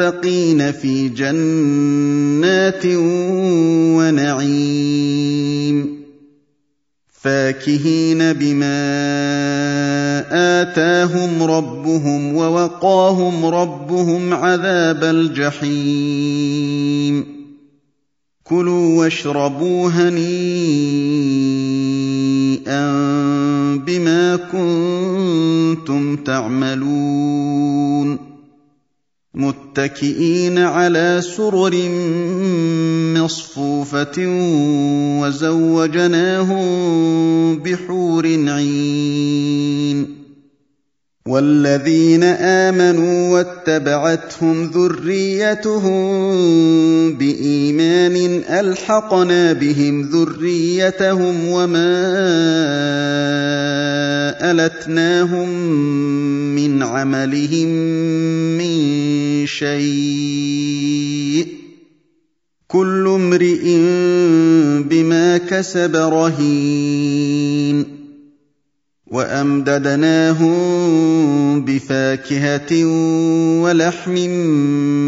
المتقين في جنات ونعيم. فاكهين بما آتاهم ربهم ووقاهم ربهم عذاب الجحيم. كلوا واشربوا هنيئا بما كنتم تعملون. متكئين على سرر مصفوفة وزوجناهم بحور عين والذين آمنوا واتبعتهم ذريتهم ألحقنا بهم ذريتهم وما ألتناهم من عملهم من شيء. كل امرئ بما كسب رهين. وأمددناهم بفاكهة ولحم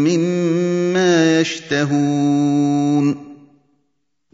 مما يشتهون.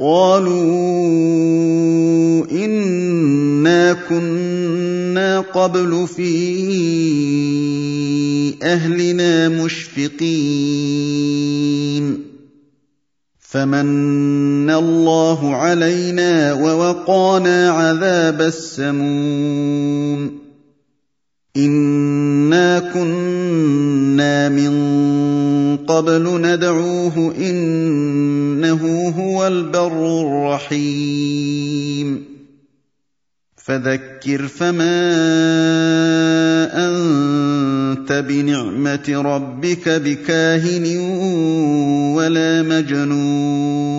قالوا انا كنا قبل في اهلنا مشفقين فمن الله علينا ووقانا عذاب السموم انا كنا من قبل ندعوه انه هو البر الرحيم فذكر فما انت بنعمه ربك بكاهن ولا مجنون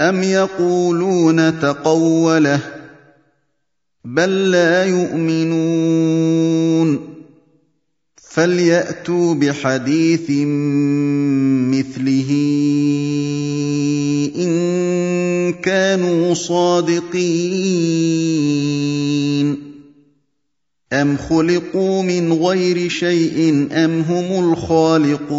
أَمْ يَقُولُونَ تَقَوَّلَهُ ۚ بَل لَّا يُؤْمِنُونَ فَلْيَأْتُوا بِحَدِيثٍ مِّثْلِهِ إِن كَانُوا صَادِقِينَ أَمْ خُلِقُوا مِنْ غَيْرِ شَيْءٍ أَمْ هُمُ الْخَالِقُونَ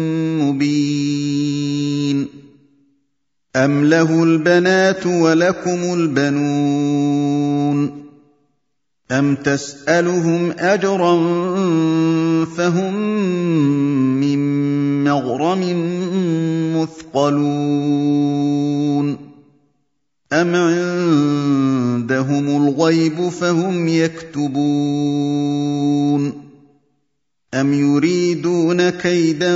أَمْ لَهُ الْبَنَاتُ وَلَكُمُ الْبَنُونَ أَمْ تَسْأَلُهُمْ أَجْرًا فَهُم مِّن مَّغْرَمٍ مُّثْقَلُونَ أَمْ عِندَهُمُ الْغَيْبُ فَهُمْ يَكْتُبُونَ أَمْ يُرِيدُونَ كَيْدًا